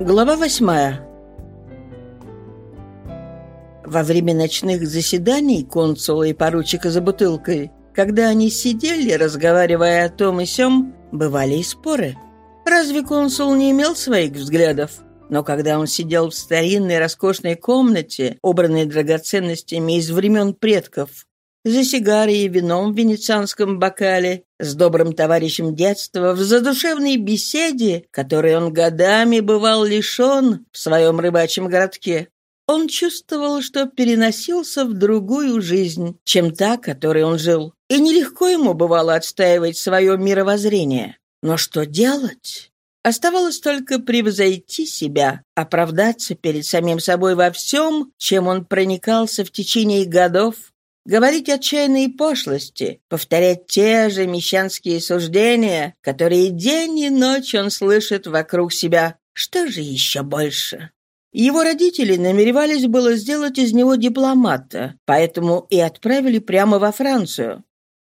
Глава восьмая Во время ночных заседаний консула и поручика за бутылкой, когда они сидели, разговаривая о том и сём, бывали и споры. Разве консул не имел своих взглядов? Но когда он сидел в старинной роскошной комнате, убранной драгоценностями из времен предков, за сигарой и вином в венецианском бокале, с добрым товарищем детства, в задушевной беседе, которой он годами бывал лишен в своем рыбачьем городке, он чувствовал, что переносился в другую жизнь, чем та, которой он жил. И нелегко ему бывало отстаивать свое мировоззрение. Но что делать? Оставалось только превзойти себя, оправдаться перед самим собой во всем, чем он проникался в течение годов, говорить отчаянные пошлости, повторять те же мещанские суждения, которые день и ночь он слышит вокруг себя. Что же еще больше? Его родители намеревались было сделать из него дипломата, поэтому и отправили прямо во Францию.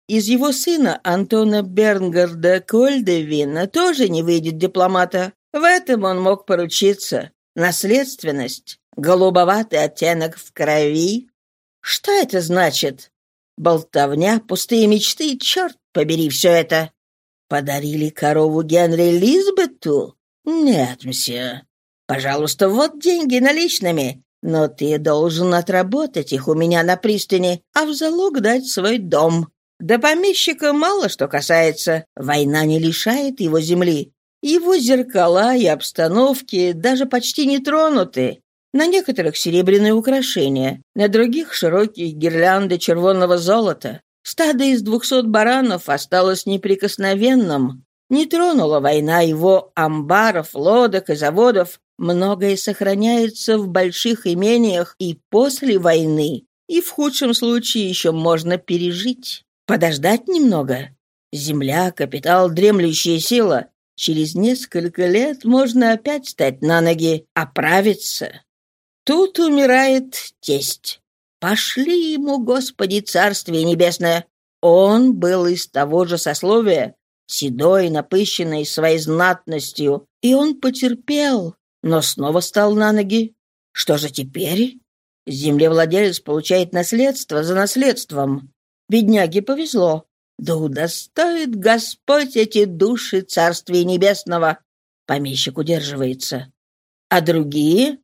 Из его сына Антона Бернгарда Кольдевина тоже не выйдет дипломата. В этом он мог поручиться. Наследственность, голубоватый оттенок в крови, что это значит? Болтовня, пустые мечты, черт побери все это. Подарили корову Генри Лизбету? Нет, мсье. Пожалуйста, вот деньги наличными, но ты должен отработать их у меня на пристани, а в залог дать свой дом. Да помещика мало что касается. Война не лишает его земли. Его зеркала и обстановки даже почти не тронуты. На некоторых серебряные украшения, на других широкие гирлянды червонного золота. Стадо из двухсот баранов осталось неприкосновенным. Не тронула война его амбаров, лодок и заводов. Многое сохраняется в больших имениях и после войны. И в худшем случае еще можно пережить. Подождать немного. Земля, капитал, дремлющая сила. Через несколько лет можно опять стать на ноги, оправиться. Тут умирает тесть. Пошли ему, Господи, Царствие Небесное. Он был из того же сословия, седой, напыщенный своей знатностью, и он потерпел, но снова стал на ноги. Что же теперь? Землевладелец получает наследство за наследством. Бедняге повезло. Да удостоит Господь эти души Царствия Небесного. Помещик удерживается. А другие?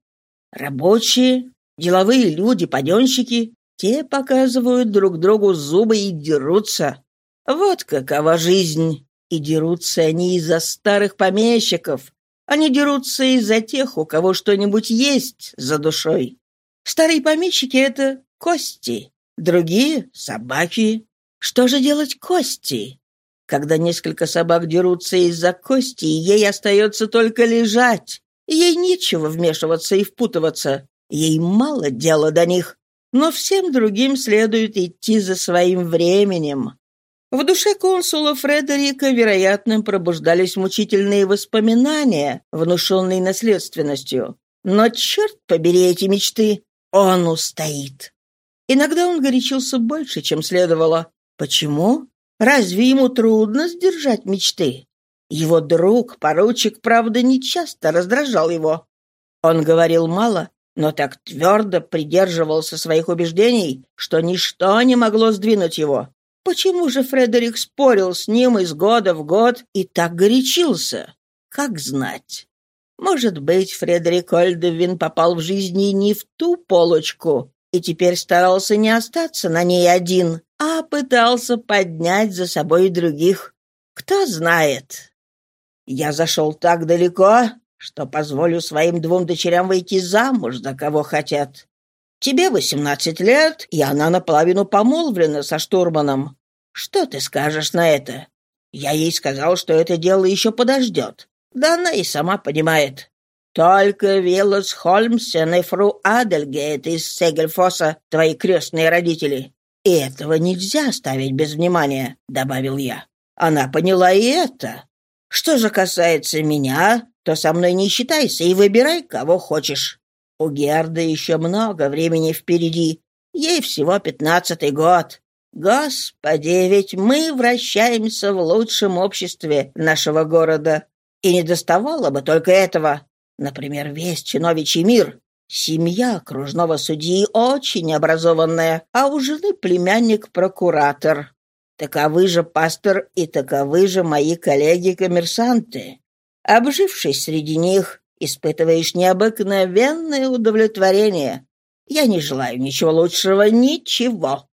Рабочие, деловые люди, паденщики, те показывают друг другу зубы и дерутся. Вот какова жизнь. И дерутся они из-за старых помещиков. Они дерутся из-за тех, у кого что-нибудь есть за душой. Старые помещики — это кости, другие — собаки. Что же делать кости? Когда несколько собак дерутся из-за кости, ей остается только лежать, Ей нечего вмешиваться и впутываться. Ей мало дела до них. Но всем другим следует идти за своим временем. В душе консула Фредерика, вероятно, пробуждались мучительные воспоминания, внушенные наследственностью. Но, черт побери эти мечты, он устоит. Иногда он горячился больше, чем следовало. Почему? Разве ему трудно сдержать мечты? Его друг, поручик, правда, нечасто раздражал его. Он говорил мало, но так твердо придерживался своих убеждений, что ничто не могло сдвинуть его. Почему же Фредерик спорил с ним из года в год и так горячился? Как знать. Может быть, Фредерик Ольдевин попал в жизни не в ту полочку и теперь старался не остаться на ней один, а пытался поднять за собой других. Кто знает. Я зашел так далеко, что позволю своим двум дочерям выйти замуж за кого хотят. Тебе восемнадцать лет, и она наполовину помолвлена со штурманом. Что ты скажешь на это? Я ей сказал, что это дело еще подождет. Да она и сама понимает. Только Виллас Холмсен и фру Адельгейт из Сегельфоса, твои крестные родители. И этого нельзя оставить без внимания, — добавил я. Она поняла и это. Что же касается меня, то со мной не считайся и выбирай, кого хочешь. У Герды еще много времени впереди. Ей всего пятнадцатый год. Господи, ведь мы вращаемся в лучшем обществе нашего города. И не доставало бы только этого. Например, весь чиновичий мир. Семья окружного судьи очень образованная, а у жены племянник-прокуратор. Таковы же пастор и таковы же мои коллеги-коммерсанты. Обжившись среди них, испытываешь необыкновенное удовлетворение. Я не желаю ничего лучшего, ничего.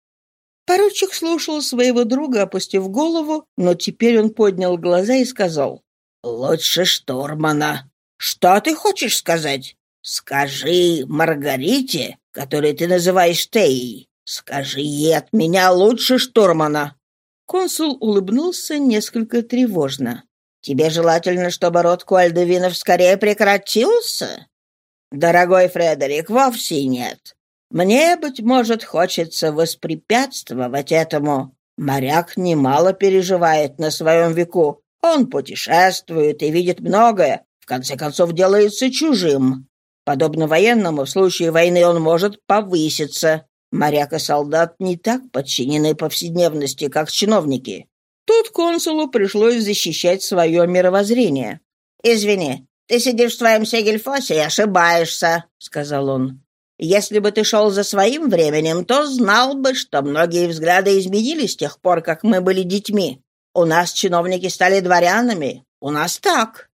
Поручик слушал своего друга, опустив голову, но теперь он поднял глаза и сказал. «Лучше штурмана». «Что ты хочешь сказать?» «Скажи Маргарите, которую ты называешь Теей, скажи ей от меня лучше штурмана». Консул улыбнулся несколько тревожно. «Тебе желательно, чтобы род Куальдевинов скорее прекратился?» «Дорогой Фредерик, вовсе нет. Мне, быть может, хочется воспрепятствовать этому. Моряк немало переживает на своем веку. Он путешествует и видит многое, в конце концов делается чужим. Подобно военному, в случае войны он может повыситься. Моряк и солдат не так подчинены повседневности, как чиновники. Тут консулу пришлось защищать свое мировоззрение. «Извини, ты сидишь в своем Сегельфосе и ошибаешься», — сказал он. «Если бы ты шел за своим временем, то знал бы, что многие взгляды изменились с тех пор, как мы были детьми. У нас чиновники стали дворянами, у нас так.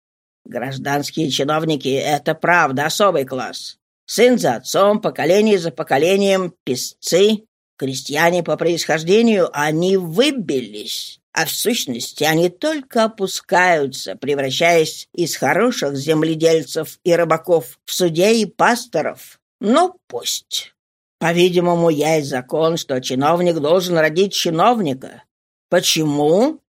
Гражданские чиновники — это правда особый класс. Сын за отцом, поколение за поколением, песцы, крестьяне по происхождению, они выбились. А в сущности они только опускаются, превращаясь из хороших земледельцев и рыбаков в судей и пасторов. Ну, пусть. По-видимому, есть закон, что чиновник должен родить чиновника. Почему?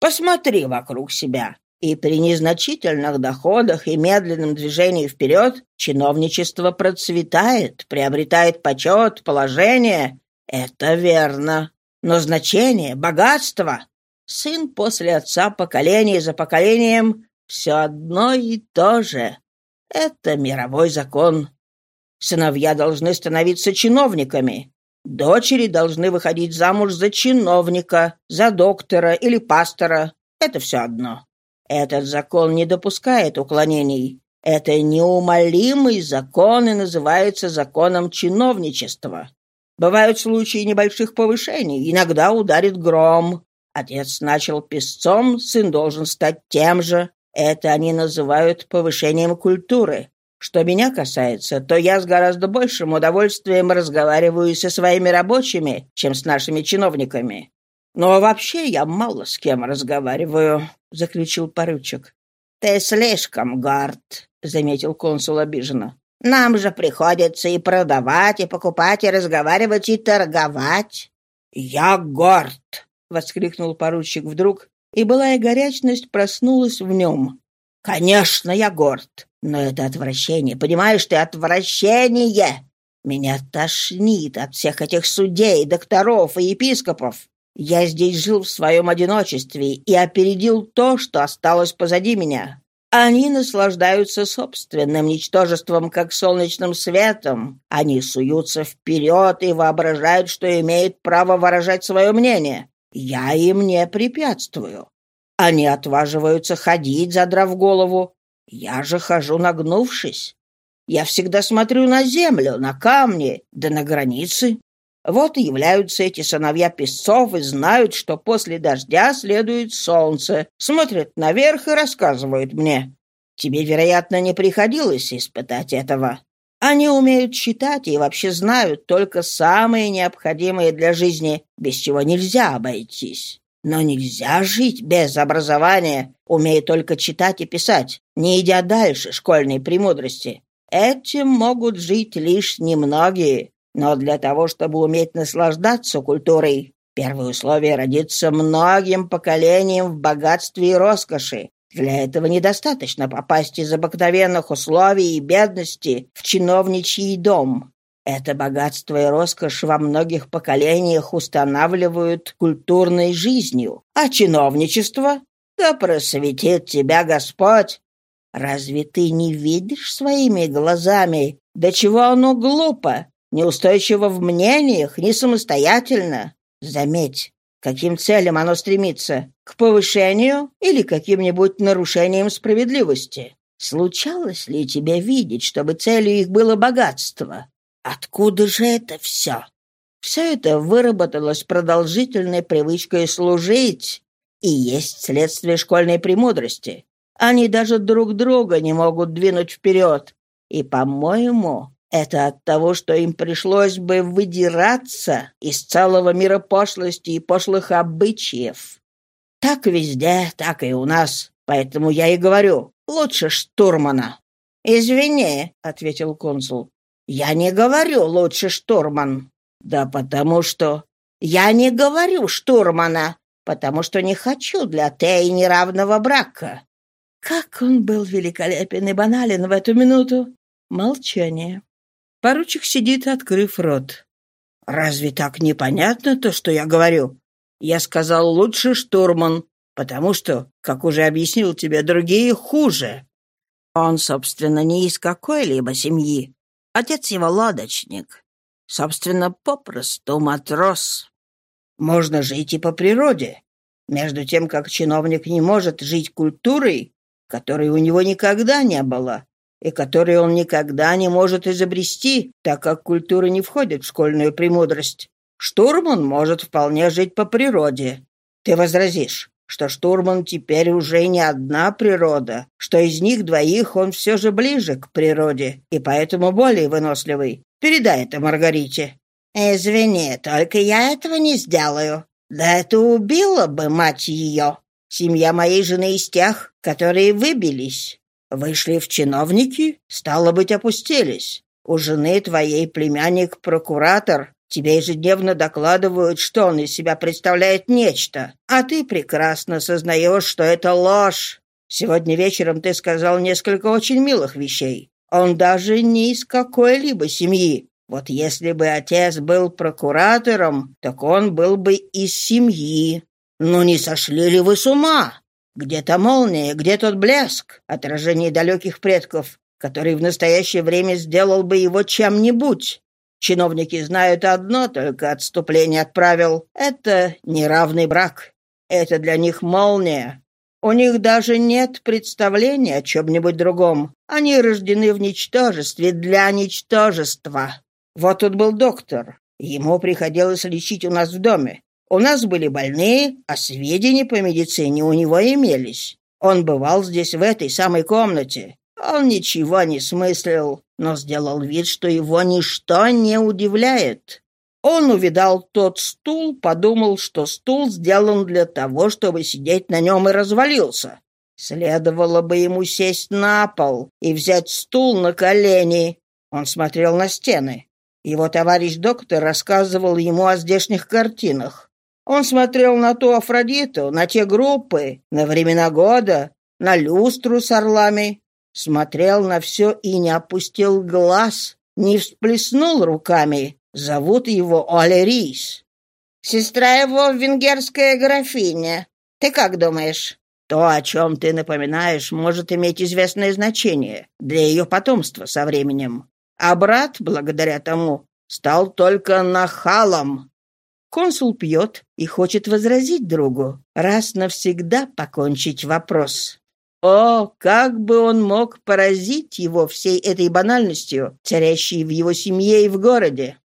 Посмотри вокруг себя. И при незначительных доходах и медленном движении вперед чиновничество процветает, приобретает почет, положение. Это верно. Но значение, богатство, сын после отца поколение за поколением все одно и то же. Это мировой закон. Сыновья должны становиться чиновниками. Дочери должны выходить замуж за чиновника, за доктора или пастора. Это все одно. Этот закон не допускает уклонений. Это неумолимый закон и называется законом чиновничества. Бывают случаи небольших повышений, иногда ударит гром. Отец начал песцом, сын должен стать тем же. Это они называют повышением культуры. Что меня касается, то я с гораздо большим удовольствием разговариваю со своими рабочими, чем с нашими чиновниками. Но вообще я мало с кем разговариваю. — заключил поручик. «Ты слишком горд», — заметил консул обиженно. «Нам же приходится и продавать, и покупать, и разговаривать, и торговать». «Я горд!» — воскликнул поручик вдруг, и былая горячность проснулась в нем. «Конечно, я горд, но это отвращение, понимаешь ты, отвращение! Меня тошнит от всех этих судей, докторов и епископов. Я здесь жил в своем одиночестве и опередил то, что осталось позади меня. Они наслаждаются собственным ничтожеством, как солнечным светом. Они суются вперед и воображают, что имеют право выражать свое мнение. Я им не препятствую. Они отваживаются ходить, задрав голову. Я же хожу нагнувшись. Я всегда смотрю на землю, на камни, да на границы. Вот и являются эти сыновья песцов и знают, что после дождя следует солнце, смотрят наверх и рассказывают мне. Тебе, вероятно, не приходилось испытать этого. Они умеют читать и вообще знают только самые необходимые для жизни, без чего нельзя обойтись. Но нельзя жить без образования, умея только читать и писать, не идя дальше школьной премудрости. Этим могут жить лишь немногие, но для того, чтобы уметь наслаждаться культурой, первое условие — родиться многим поколениям в богатстве и роскоши. Для этого недостаточно попасть из обыкновенных условий и бедности в чиновничий дом. Это богатство и роскошь во многих поколениях устанавливают культурной жизнью. А чиновничество? Да просветит тебя Господь! Разве ты не видишь своими глазами, до чего оно глупо, неустойчиво в мнениях, не самостоятельно. Заметь, каким целям оно стремится? К повышению или каким-нибудь нарушением справедливости? Случалось ли тебе видеть, чтобы целью их было богатство? Откуда же это все? Все это выработалось продолжительной привычкой служить и есть следствие школьной премудрости. Они даже друг друга не могут двинуть вперед. И, по-моему, это от того, что им пришлось бы выдираться из целого мира пошлости и пошлых обычаев. Так везде, так и у нас. Поэтому я и говорю, лучше штурмана». «Извини», — ответил консул. «Я не говорю лучше штурман». «Да потому что...» «Я не говорю штурмана, потому что не хочу для Теи неравного брака». Как он был великолепен и банален в эту минуту! Молчание. Поручик сидит, открыв рот. «Разве так непонятно то, что я говорю? Я сказал лучше штурман, потому что, как уже объяснил тебе, другие хуже. Он, собственно, не из какой-либо семьи. Отец его лодочник. Собственно, попросту матрос. Можно жить и по природе. Между тем, как чиновник не может жить культурой, которой у него никогда не было, и которой он никогда не может изобрести, так как культура не входит в школьную премудрость. Штурман может вполне жить по природе. Ты возразишь, что штурман теперь уже не одна природа, что из них двоих он все же ближе к природе и поэтому более выносливый. Передай это Маргарите». «Извини, только я этого не сделаю. Да это убило бы мать ее. Семья моей жены из тех, которые выбились. Вышли в чиновники, стало быть, опустились. У жены твоей племянник-прокуратор. Тебе ежедневно докладывают, что он из себя представляет нечто, а ты прекрасно сознаешь, что это ложь. Сегодня вечером ты сказал несколько очень милых вещей. Он даже не из какой-либо семьи. Вот если бы отец был прокуратором, так он был бы из семьи. «Ну не сошли ли вы с ума? Где то молния, где тот блеск, отражение далеких предков, который в настоящее время сделал бы его чем-нибудь? Чиновники знают одно только отступление от правил — это неравный брак. Это для них молния. У них даже нет представления о чем-нибудь другом. Они рождены в ничтожестве для ничтожества. Вот тут был доктор. Ему приходилось лечить у нас в доме. У нас были больные, а сведения по медицине у него имелись. Он бывал здесь, в этой самой комнате. Он ничего не смыслил, но сделал вид, что его ничто не удивляет. Он увидал тот стул, подумал, что стул сделан для того, чтобы сидеть на нем и развалился. Следовало бы ему сесть на пол и взять стул на колени. Он смотрел на стены. Его товарищ доктор рассказывал ему о здешних картинах. Он смотрел на ту Афродиту, на те группы, на времена года, на люстру с орлами. Смотрел на все и не опустил глаз, не всплеснул руками. Зовут его Олерис. Сестра его венгерская графиня. Ты как думаешь? То, о чем ты напоминаешь, может иметь известное значение для ее потомства со временем. А брат, благодаря тому, стал только нахалом, Консул пьет и хочет возразить другу, раз навсегда покончить вопрос. О, как бы он мог поразить его всей этой банальностью, царящей в его семье и в городе.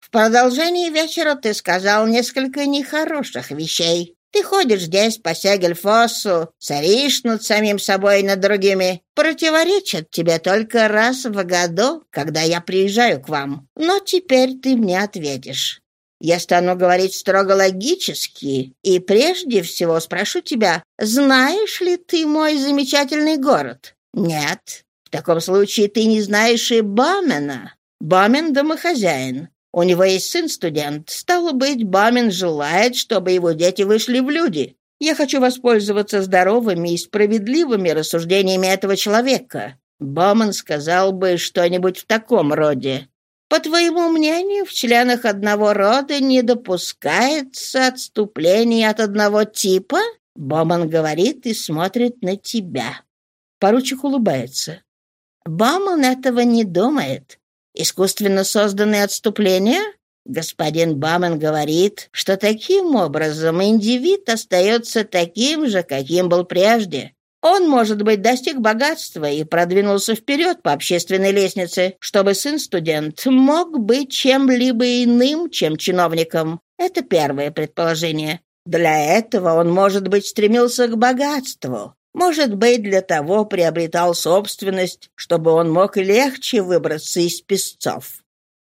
В продолжении вечера ты сказал несколько нехороших вещей. Ты ходишь здесь по Сегельфоссу, царишь над самим собой и над другими. Противоречат тебе только раз в году, когда я приезжаю к вам. Но теперь ты мне ответишь. Я стану говорить строго логически, и прежде всего спрошу тебя, знаешь ли ты мой замечательный город? Нет. В таком случае ты не знаешь и Бамена. Бамен — домохозяин. У него есть сын-студент. Стало быть, Бамен желает, чтобы его дети вышли в люди. Я хочу воспользоваться здоровыми и справедливыми рассуждениями этого человека. Бамен сказал бы что-нибудь в таком роде. По твоему мнению, в членах одного рода не допускается отступление от одного типа? Боман говорит и смотрит на тебя. Поручик улыбается. Боман этого не думает. Искусственно созданные отступления? Господин Баман говорит, что таким образом индивид остается таким же, каким был прежде. Он, может быть, достиг богатства и продвинулся вперед по общественной лестнице, чтобы сын-студент мог быть чем-либо иным, чем чиновником. Это первое предположение. Для этого он, может быть, стремился к богатству. Может быть, для того приобретал собственность, чтобы он мог легче выбраться из песцов.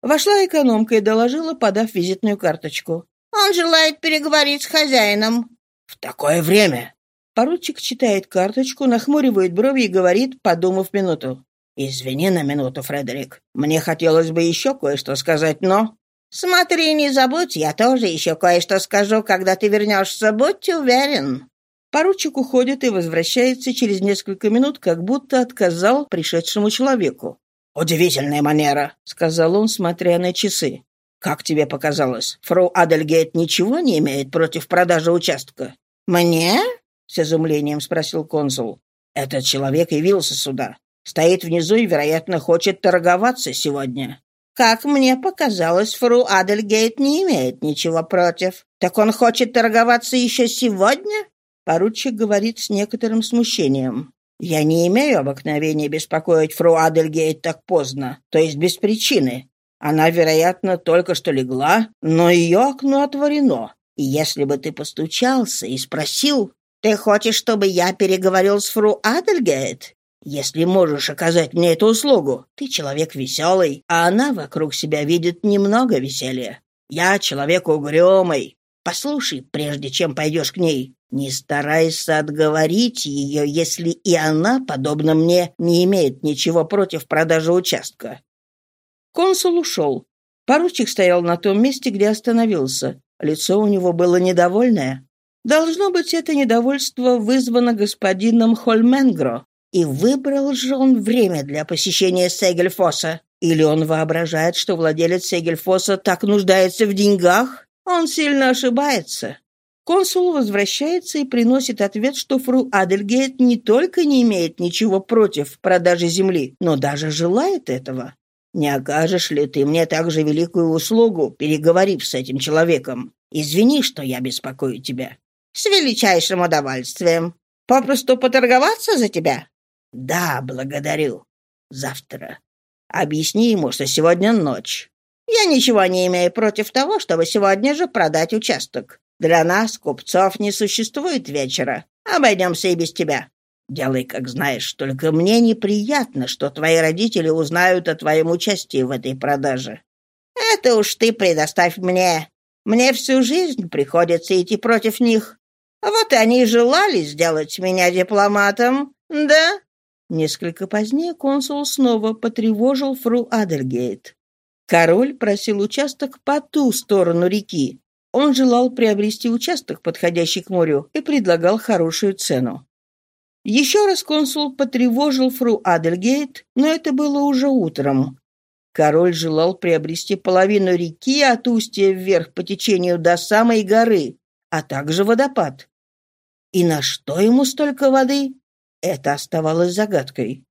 Вошла экономка и доложила, подав визитную карточку. «Он желает переговорить с хозяином». «В такое время?» Поручик читает карточку, нахмуривает брови и говорит, подумав минуту. «Извини на минуту, Фредерик. Мне хотелось бы еще кое-что сказать, но...» «Смотри, не забудь, я тоже еще кое-что скажу, когда ты вернешься, будь уверен». Поручик уходит и возвращается через несколько минут, как будто отказал пришедшему человеку. «Удивительная манера», — сказал он, смотря на часы. «Как тебе показалось, фру Адельгейт ничего не имеет против продажи участка?» «Мне?» — с изумлением спросил консул. «Этот человек явился сюда. Стоит внизу и, вероятно, хочет торговаться сегодня». «Как мне показалось, фру Адельгейт не имеет ничего против. Так он хочет торговаться еще сегодня?» Поручик говорит с некоторым смущением. «Я не имею обыкновения беспокоить фру Адельгейт так поздно, то есть без причины. Она, вероятно, только что легла, но ее окно отворено. И если бы ты постучался и спросил, «Ты хочешь, чтобы я переговорил с фру Адельгейт?» Если можешь оказать мне эту услугу, ты человек веселый, а она вокруг себя видит немного веселья. Я человек угрюмый. Послушай, прежде чем пойдешь к ней, не старайся отговорить ее, если и она, подобно мне, не имеет ничего против продажи участка». Консул ушел. Поручик стоял на том месте, где остановился. Лицо у него было недовольное. Должно быть, это недовольство вызвано господином Хольменгро. И выбрал же он время для посещения Сегельфоса. Или он воображает, что владелец Сегельфоса так нуждается в деньгах? Он сильно ошибается. Консул возвращается и приносит ответ, что фру Адельгейт не только не имеет ничего против продажи земли, но даже желает этого. Не окажешь ли ты мне также великую услугу, переговорив с этим человеком? Извини, что я беспокою тебя. С величайшим удовольствием. Попросту поторговаться за тебя? Да, благодарю. Завтра. Объясни ему, что сегодня ночь. Я ничего не имею против того, чтобы сегодня же продать участок. Для нас, купцов, не существует вечера. Обойдемся и без тебя. Делай, как знаешь, только мне неприятно, что твои родители узнают о твоем участии в этой продаже. Это уж ты предоставь мне. Мне всю жизнь приходится идти против них. Вот они желали сделать меня дипломатом, да?» Несколько позднее консул снова потревожил фру Адельгейт. Король просил участок по ту сторону реки, он желал приобрести участок, подходящий к морю, и предлагал хорошую цену. Еще раз консул потревожил фру Адельгейт, но это было уже утром. Король желал приобрести половину реки от устья вверх по течению до самой горы, а также водопад. И на что ему столько воды? Это оставалось загадкой.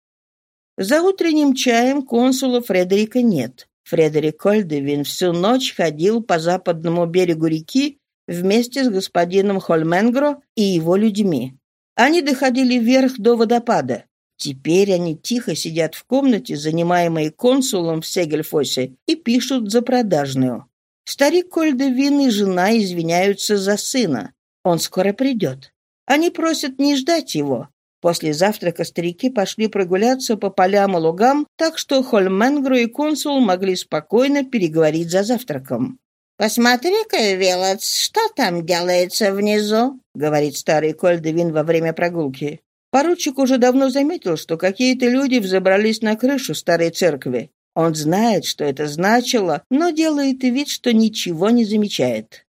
За утренним чаем консула Фредерика нет. Фредерик Кольдевин всю ночь ходил по западному берегу реки вместе с господином Хольменгро и его людьми. Они доходили вверх до водопада. Теперь они тихо сидят в комнате, занимаемой консулом в Сегельфосе, и пишут за продажную. Старик Кольдевин и жена извиняются за сына. Он скоро придет. Они просят не ждать его. После завтрака старики пошли прогуляться по полям и лугам, так что Хольменгру и консул могли спокойно переговорить за завтраком. «Посмотри-ка, Велоц, что там делается внизу?» — говорит старый Кольдевин во время прогулки. Поручик уже давно заметил, что какие-то люди взобрались на крышу старой церкви. Он знает, что это значило, но делает вид, что ничего не замечает.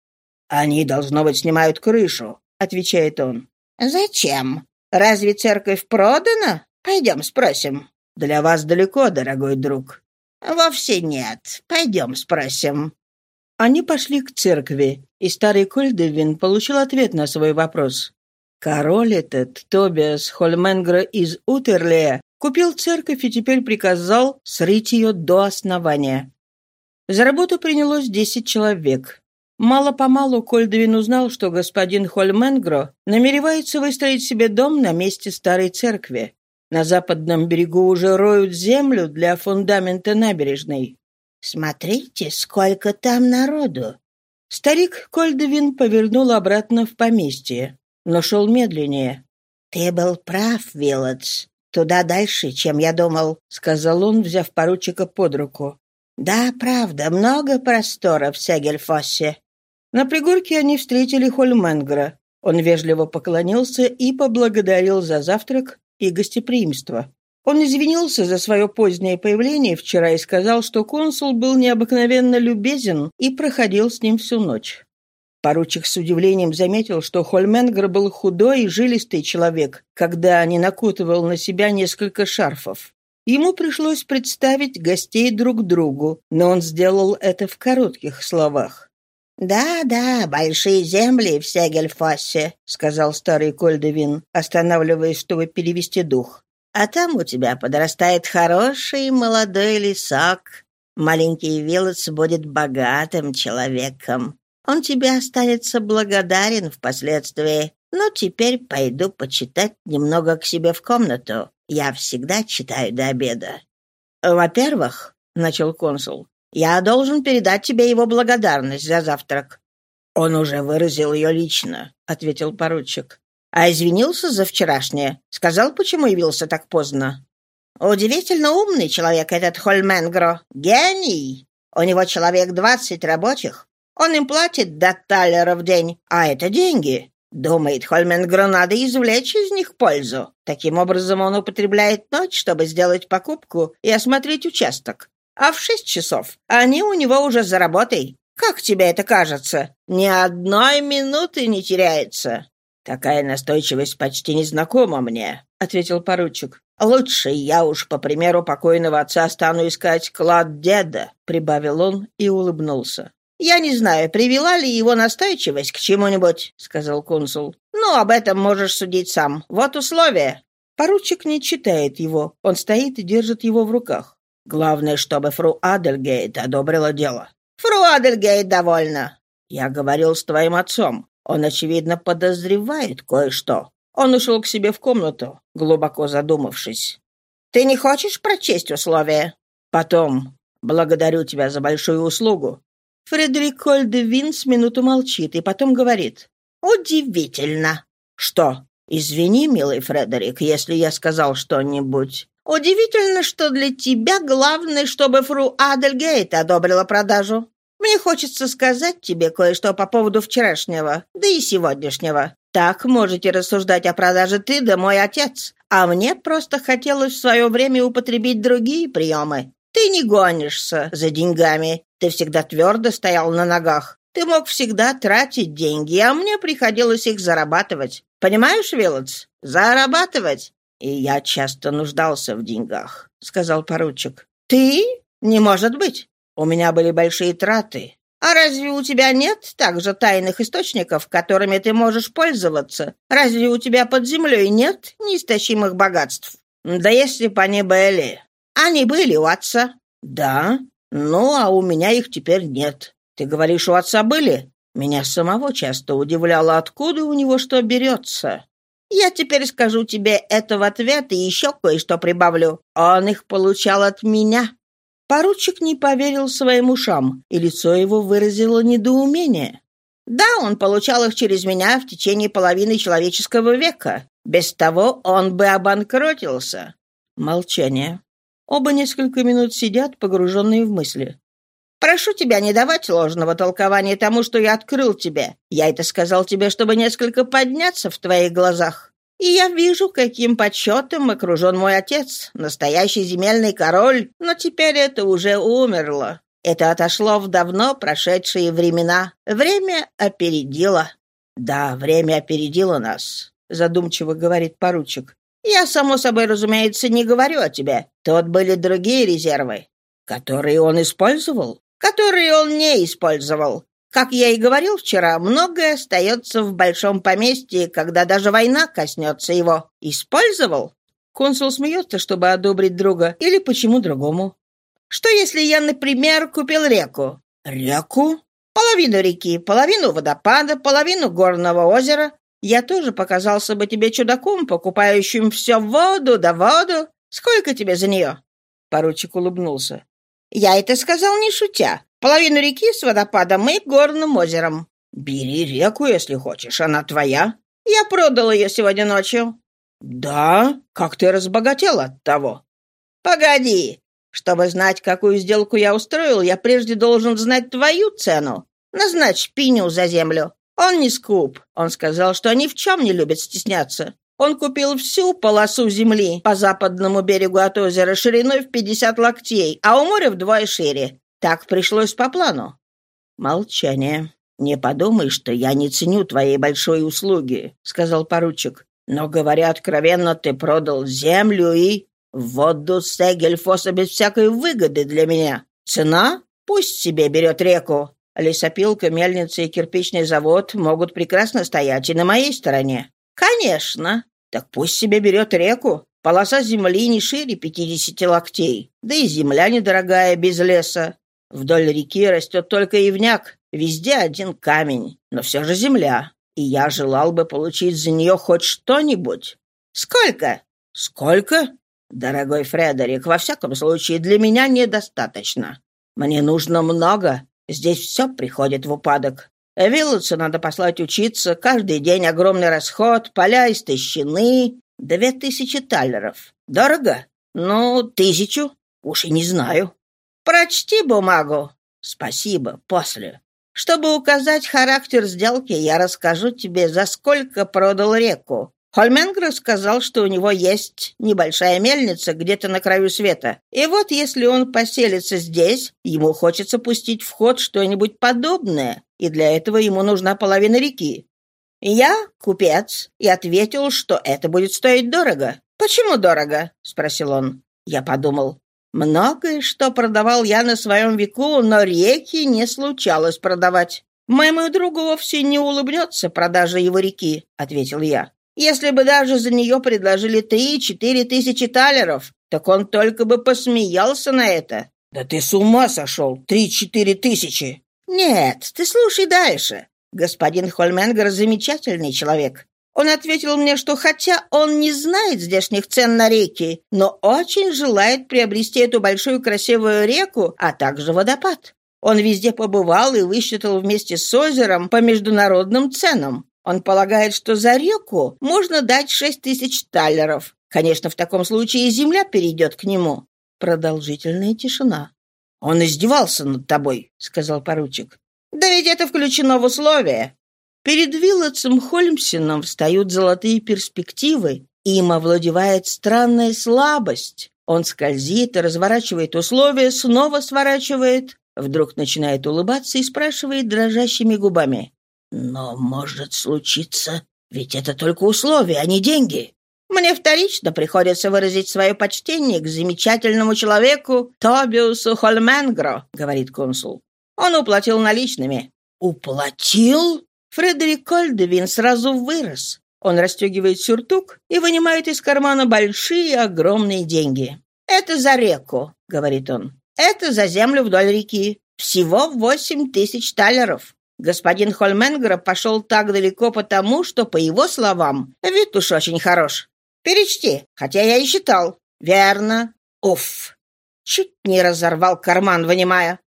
«Они, должно быть, снимают крышу», — отвечает он. «Зачем?» Разве церковь продана? Пойдем спросим. Для вас далеко, дорогой друг. Вовсе нет. Пойдем спросим. Они пошли к церкви, и старый Кольдевин получил ответ на свой вопрос. Король этот, Тобиас Хольменгра из Утерлея, купил церковь и теперь приказал срыть ее до основания. За работу принялось десять человек. Мало-помалу Кольдовин узнал, что господин Хольменгро намеревается выстроить себе дом на месте старой церкви. На западном берегу уже роют землю для фундамента набережной. «Смотрите, сколько там народу!» Старик Кольдовин повернул обратно в поместье, но шел медленнее. «Ты был прав, Виллотс. Туда дальше, чем я думал», — сказал он, взяв поручика под руку. «Да, правда, много простора в Сегельфоссе». На пригорке они встретили Хольменгра. Он вежливо поклонился и поблагодарил за завтрак и гостеприимство. Он извинился за свое позднее появление вчера и сказал, что консул был необыкновенно любезен и проходил с ним всю ночь. Поручик с удивлением заметил, что Хольменгер был худой и жилистый человек, когда не накутывал на себя несколько шарфов. Ему пришлось представить гостей друг другу, но он сделал это в коротких словах. «Да-да, большие земли в Сегельфосе», — сказал старый Кольдевин, останавливаясь, чтобы перевести дух. «А там у тебя подрастает хороший молодой лесок. Маленький Вилотс будет богатым человеком. Он тебе останется благодарен впоследствии. Но теперь пойду почитать немного к себе в комнату. Я всегда читаю до обеда. Во-первых, — начал консул, — я должен передать тебе его благодарность за завтрак. Он уже выразил ее лично, — ответил поручик. А извинился за вчерашнее. Сказал, почему явился так поздно. Удивительно умный человек этот Хольменгро. Гений. У него человек двадцать рабочих, он им платит до талера в день, а это деньги. Думает, Хольменгру надо извлечь из них пользу. Таким образом, он употребляет ночь, чтобы сделать покупку и осмотреть участок. А в шесть часов они у него уже за работой. Как тебе это кажется? Ни одной минуты не теряется. Такая настойчивость почти не знакома мне, ответил поручик. Лучше я уж, по примеру покойного отца, стану искать клад деда, прибавил он и улыбнулся. «Я не знаю, привела ли его настойчивость к чему-нибудь», — сказал консул. «Ну, об этом можешь судить сам. Вот условие». Поручик не читает его. Он стоит и держит его в руках. «Главное, чтобы фру Адельгейт одобрила дело». «Фру Адельгейт довольна». «Я говорил с твоим отцом. Он, очевидно, подозревает кое-что. Он ушел к себе в комнату, глубоко задумавшись. «Ты не хочешь прочесть условия?» «Потом. Благодарю тебя за большую услугу. Фредерик Кольдевин с минуту молчит и потом говорит. «Удивительно». «Что? Извини, милый Фредерик, если я сказал что-нибудь». «Удивительно, что для тебя главное, чтобы фру Адельгейт одобрила продажу. Мне хочется сказать тебе кое-что по поводу вчерашнего, да и сегодняшнего. Так можете рассуждать о продаже ты да мой отец. А мне просто хотелось в свое время употребить другие приемы. Ты не гонишься за деньгами. Ты всегда твердо стоял на ногах. Ты мог всегда тратить деньги, а мне приходилось их зарабатывать. Понимаешь, Вилотс? Зарабатывать. И я часто нуждался в деньгах, сказал поручик. Ты? Не может быть. У меня были большие траты. А разве у тебя нет также тайных источников, которыми ты можешь пользоваться? Разве у тебя под землей нет неистощимых богатств? Да если бы они были, они были у отца. Да. Ну, а у меня их теперь нет. Ты говоришь, у отца были? Меня самого часто удивляло, откуда у него что берется. Я теперь скажу тебе это в ответ и еще кое-что прибавлю. Он их получал от меня. Поручик не поверил своим ушам, и лицо его выразило недоумение. Да, он получал их через меня в течение половины человеческого века. Без того он бы обанкротился. Молчание. Оба несколько минут сидят, погруженные в мысли. «Прошу тебя не давать ложного толкования тому, что я открыл тебе. Я это сказал тебе, чтобы несколько подняться в твоих глазах. И я вижу, каким почетом окружен мой отец, настоящий земельный король, но теперь это уже умерло. Это отошло в давно прошедшие времена. Время опередило». «Да, время опередило нас», — задумчиво говорит поручик. Я, само собой, разумеется, не говорю о тебе. Тут были другие резервы, которые он использовал, которые он не использовал. Как я и говорил вчера, многое остается в большом поместье, когда даже война коснется его. Использовал? Консул смеется, чтобы одобрить друга, или почему другому? Что если я, например, купил реку? Реку? Половину реки, половину водопада, половину горного озера. Я тоже показался бы тебе чудаком, покупающим все воду да воду. Сколько тебе за нее?» Поручик улыбнулся. «Я это сказал не шутя. Половину реки с водопадом и горным озером». «Бери реку, если хочешь, она твоя». «Я продал ее сегодня ночью». «Да? Как ты разбогател от того?» «Погоди. Чтобы знать, какую сделку я устроил, я прежде должен знать твою цену. Назначь пеню за землю. Он не скуп. Он сказал, что ни в чем не любит стесняться. Он купил всю полосу земли по западному берегу от озера шириной в 50 локтей, а у моря вдвое шире. Так пришлось по плану. Молчание. «Не подумай, что я не ценю твоей большой услуги», — сказал поручик. «Но, говоря откровенно, ты продал землю и...» Воду Сегельфоса без всякой выгоды для меня. Цена? Пусть себе берет реку. Лесопилка, мельница и кирпичный завод могут прекрасно стоять и на моей стороне. Конечно. Так пусть себе берет реку. Полоса земли не шире пятидесяти локтей. Да и земля недорогая, без леса. Вдоль реки растет только ивняк. Везде один камень. Но все же земля. И я желал бы получить за нее хоть что-нибудь. Сколько? Сколько? «Дорогой Фредерик, во всяком случае, для меня недостаточно. Мне нужно много. Здесь все приходит в упадок. Виллотсу надо послать учиться, каждый день огромный расход, поля истощены. Две тысячи талеров. Дорого? Ну, тысячу. Уж и не знаю. Прочти бумагу. Спасибо, после. Чтобы указать характер сделки, я расскажу тебе, за сколько продал реку. Хольменгер сказал, что у него есть небольшая мельница где-то на краю света. И вот если он поселится здесь, ему хочется пустить в ход что-нибудь подобное, и для этого ему нужна половина реки. Я купец и ответил, что это будет стоить дорого. «Почему дорого?» — спросил он. Я подумал, многое, что продавал я на своем веку, но реки не случалось продавать. «Моему другу вовсе не улыбнется продажа его реки», — ответил я. Если бы даже за нее предложили три-четыре тысячи талеров, так он только бы посмеялся на это. Да ты с ума сошел! Три-четыре тысячи! Нет, ты слушай дальше. Господин Хольменгер замечательный человек. Он ответил мне, что хотя он не знает здешних цен на реки, но очень желает приобрести эту большую красивую реку, а также водопад. Он везде побывал и высчитал вместе с озером по международным ценам. Он полагает, что за реку можно дать шесть тысяч талеров. Конечно, в таком случае земля перейдет к нему. Продолжительная тишина. «Он издевался над тобой», — сказал поручик. «Да ведь это включено в условия». Перед Виллотсом Хольмсеном встают золотые перспективы, им овладевает странная слабость. Он скользит, разворачивает условия, снова сворачивает, вдруг начинает улыбаться и спрашивает дрожащими губами. Но может случиться, ведь это только условия, а не деньги. Мне вторично приходится выразить свое почтение к замечательному человеку Тобиусу Хольменгро, говорит консул. Он уплатил наличными. Уплатил? Фредерик Кольдевин сразу вырос. Он расстегивает сюртук и вынимает из кармана большие огромные деньги. «Это за реку», — говорит он. «Это за землю вдоль реки. Всего восемь тысяч талеров. Господин Хольменгер пошел так далеко потому, что, по его словам, вид уж очень хорош. Перечти, хотя я и считал. Верно. Уф. Чуть не разорвал карман, вынимая.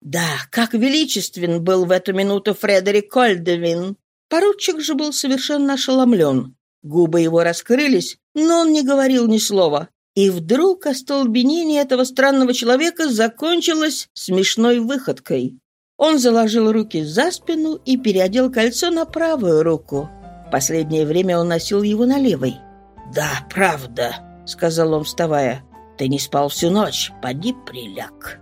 Да, как величествен был в эту минуту Фредерик Кольдевин. Поручик же был совершенно ошеломлен. Губы его раскрылись, но он не говорил ни слова. И вдруг остолбенение этого странного человека закончилось смешной выходкой. Он заложил руки за спину и переодел кольцо на правую руку. Последнее время он носил его на левой. «Да, правда», — сказал он, вставая. «Ты не спал всю ночь, поди приляг».